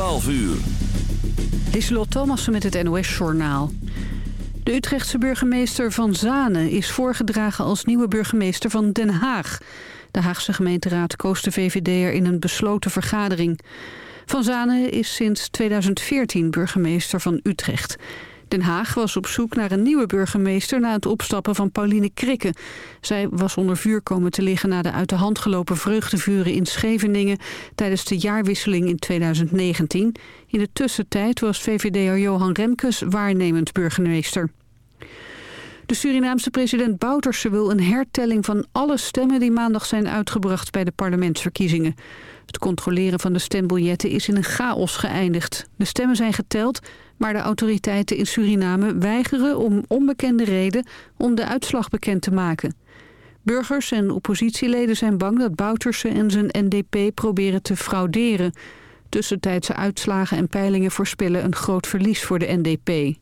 12 uur. Lieselot Thomassen met het NOS-journaal. De Utrechtse burgemeester Van Zanen is voorgedragen als nieuwe burgemeester van Den Haag. De Haagse gemeenteraad koos de VVD'er in een besloten vergadering. Van Zanen is sinds 2014 burgemeester van Utrecht. Den Haag was op zoek naar een nieuwe burgemeester... na het opstappen van Pauline Krikke. Zij was onder vuur komen te liggen... na de uit de hand gelopen vreugdevuren in Scheveningen... tijdens de jaarwisseling in 2019. In de tussentijd was VVD'er Johan Remkes waarnemend burgemeester. De Surinaamse president Bouterse wil een hertelling van alle stemmen die maandag zijn uitgebracht bij de parlementsverkiezingen. Het controleren van de stembiljetten is in een chaos geëindigd. De stemmen zijn geteld, maar de autoriteiten in Suriname weigeren om onbekende reden om de uitslag bekend te maken. Burgers en oppositieleden zijn bang dat Bouterse en zijn NDP proberen te frauderen. Tussentijdse uitslagen en peilingen voorspellen een groot verlies voor de NDP.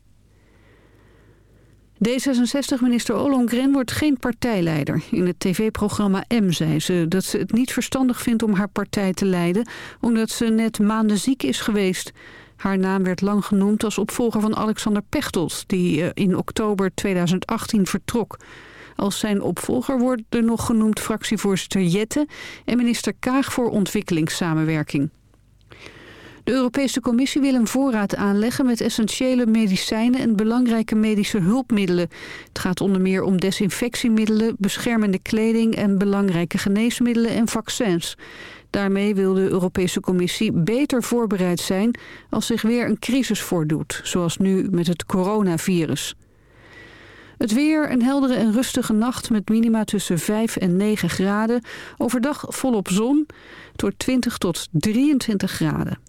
D66-minister Ollongren wordt geen partijleider. In het tv-programma M zei ze dat ze het niet verstandig vindt om haar partij te leiden... omdat ze net maanden ziek is geweest. Haar naam werd lang genoemd als opvolger van Alexander Pechtold... die eh, in oktober 2018 vertrok. Als zijn opvolger wordt er nog genoemd fractievoorzitter Jette... en minister Kaag voor ontwikkelingssamenwerking. De Europese Commissie wil een voorraad aanleggen met essentiële medicijnen en belangrijke medische hulpmiddelen. Het gaat onder meer om desinfectiemiddelen, beschermende kleding en belangrijke geneesmiddelen en vaccins. Daarmee wil de Europese Commissie beter voorbereid zijn als zich weer een crisis voordoet, zoals nu met het coronavirus. Het weer, een heldere en rustige nacht met minima tussen 5 en 9 graden. Overdag volop zon, door 20 tot 23 graden.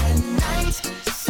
Peace.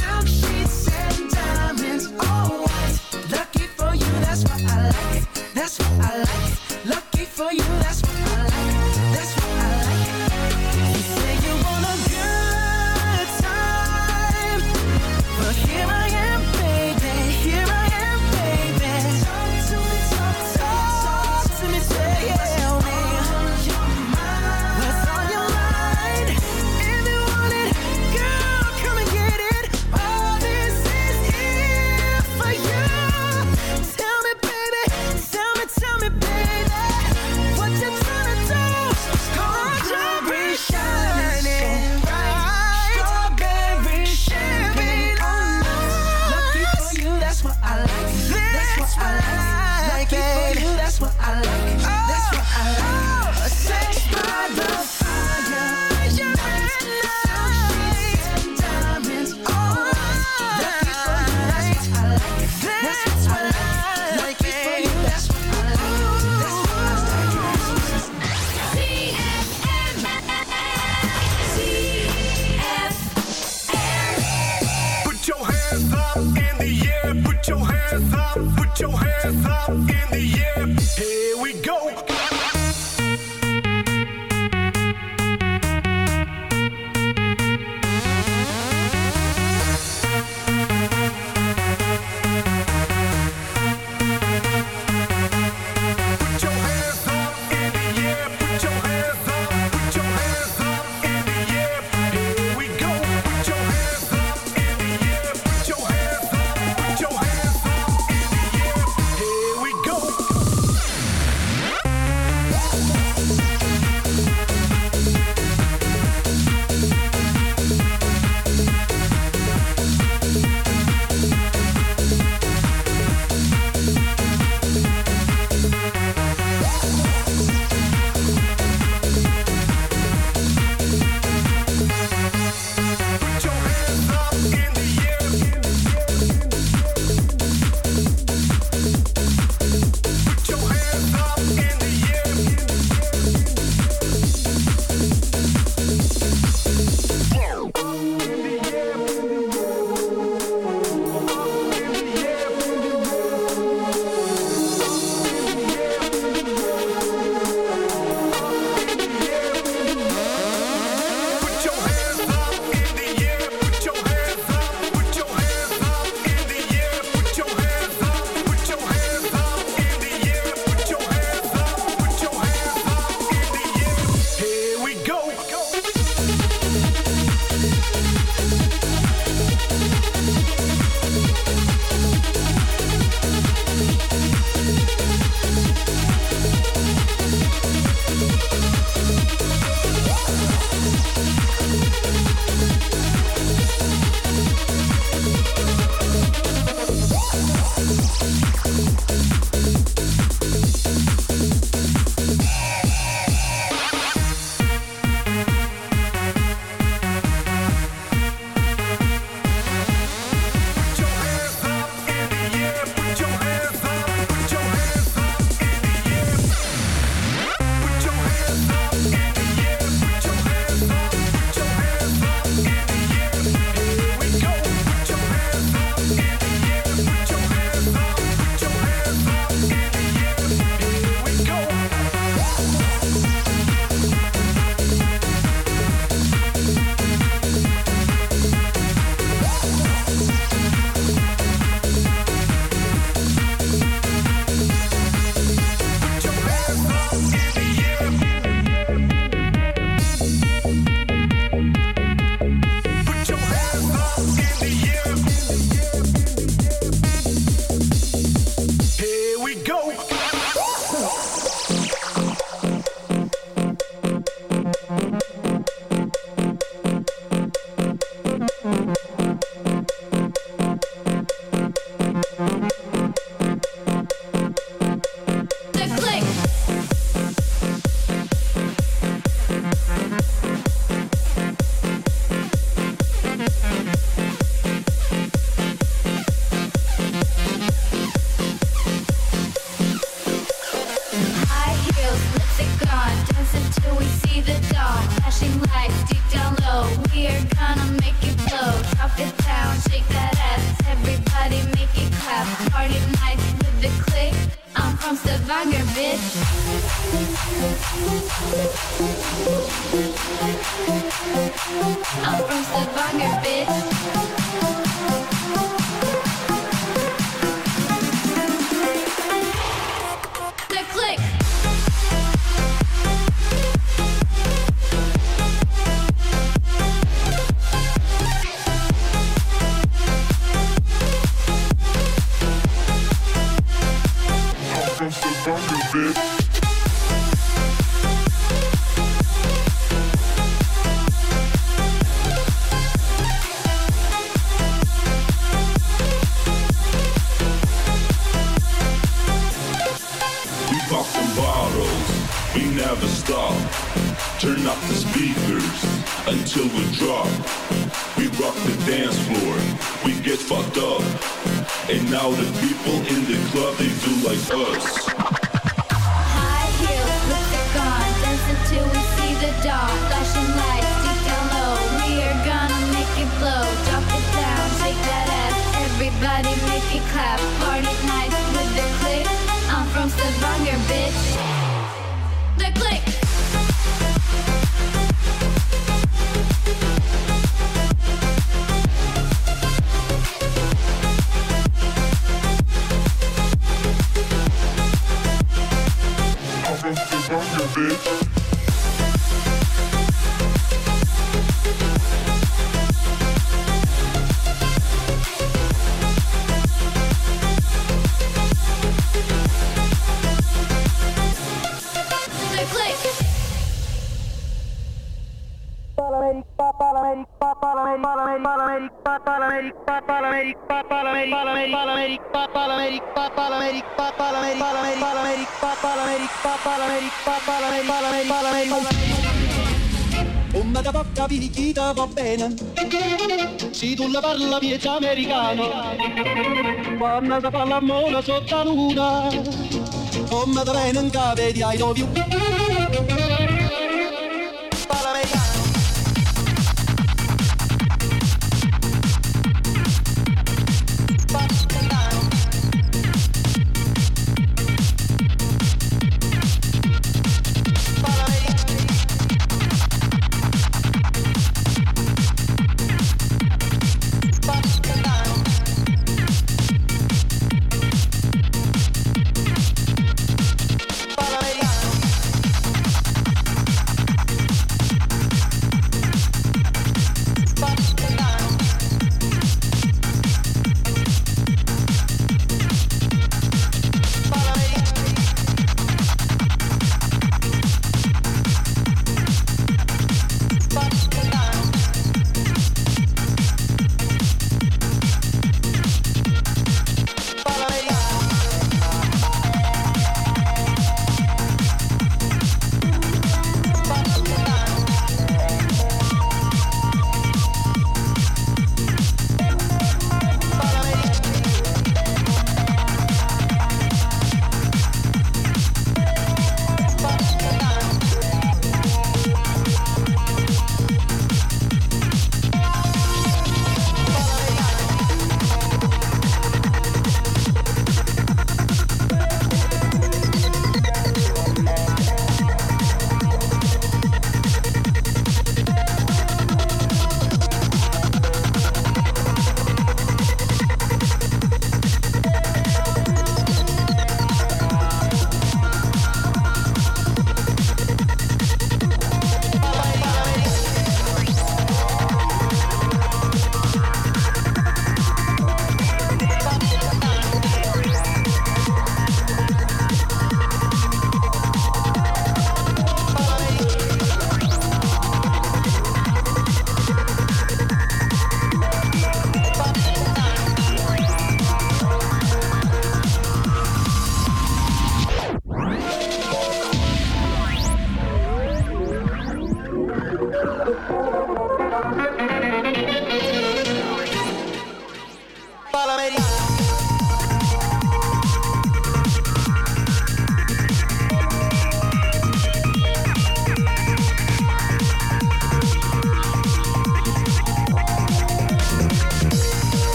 La parla piezza americano quando da palla mola sottanuda come da venga vedi ai dovi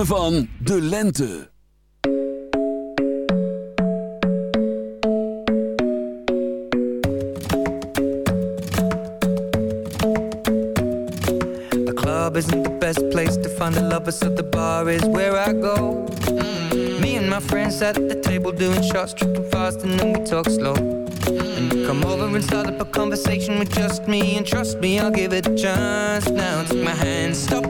ritme van de lente. The club isn't the best place to find a lover, so the bar is where I go. Me and my friends sat at the table doing shots, tripping fast, and then we talk slow. And come over and start up a conversation with just me, and trust me, I'll give it a chance. Now take my hand, stop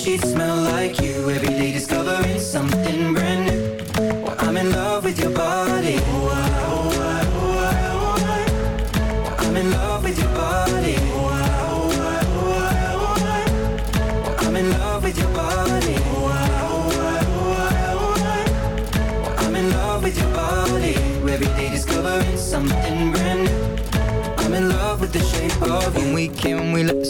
Sheets smell like you. Every day discovering something brand new. Well, I'm in love with your body. Oh, I, oh, I, oh, I, oh, I. Well, I'm in love with your body. Oh, I, oh, I, oh, I, oh, I. Well, I'm in love with your body. Oh, I, oh, I, oh, I, oh, I. Well, I'm in love with your body. Every day discovering something brand new. I'm in love with the shape of you. When we came, we let the story begin.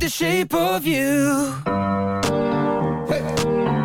The shape of you. Havana,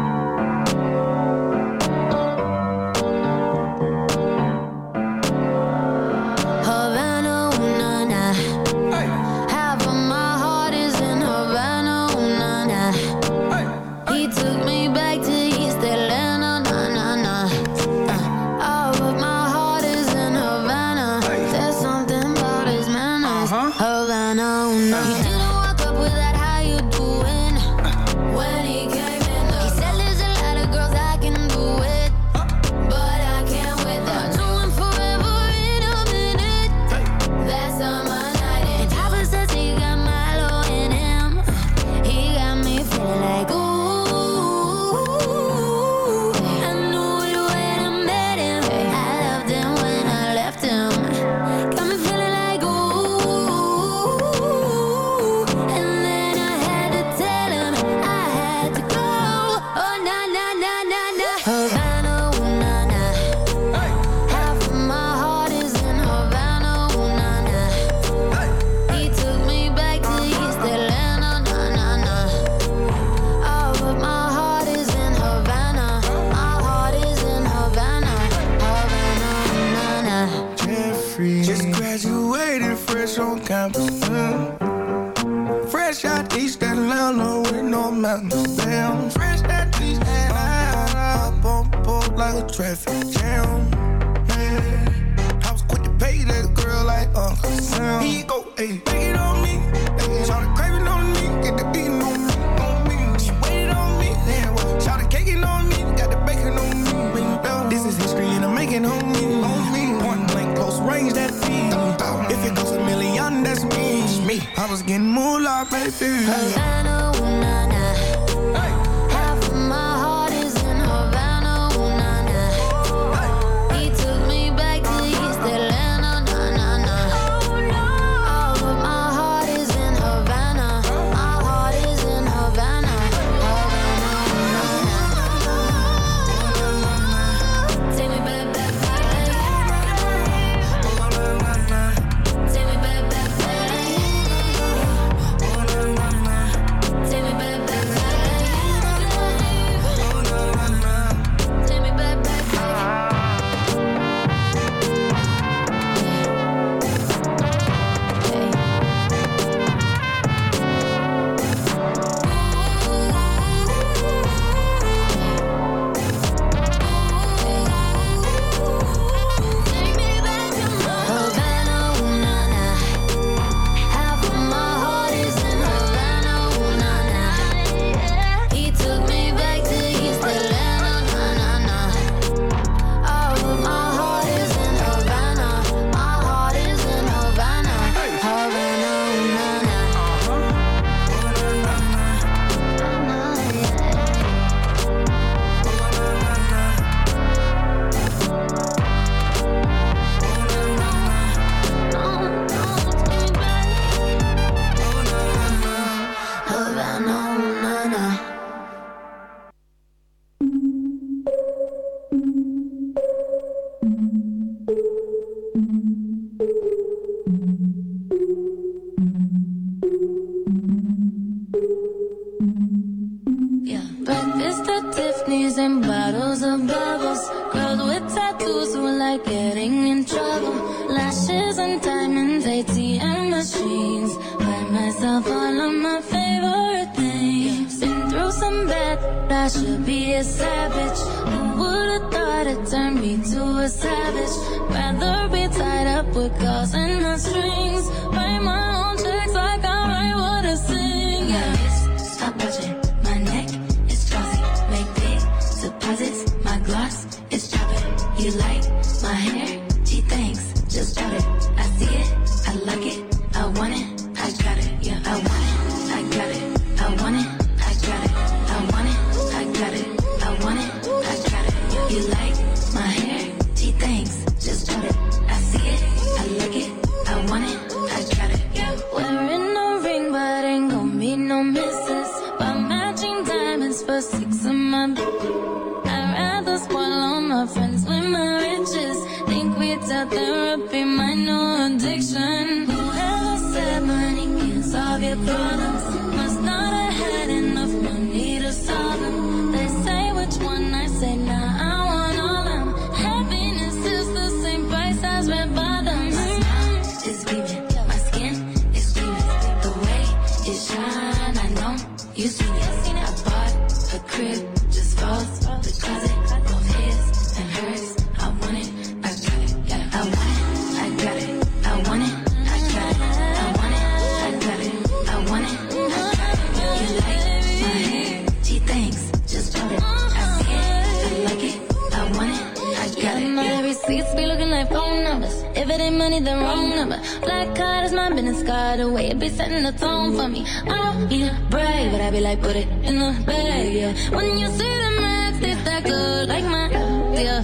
for me. I don't need brave, but I be like, put it in the bag, yeah. When you see the max, it's that good, like my, yeah.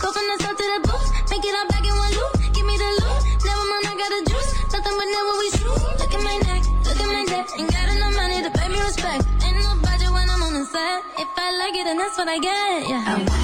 Go from the south to the booth, make it all back in one loop. Give me the loot, never mind, I got a juice. Nothing but never we shoot. Look at my neck, look at my neck. Ain't got enough money to pay me respect. Ain't no budget when I'm on the set. If I like it, then that's what I get, yeah.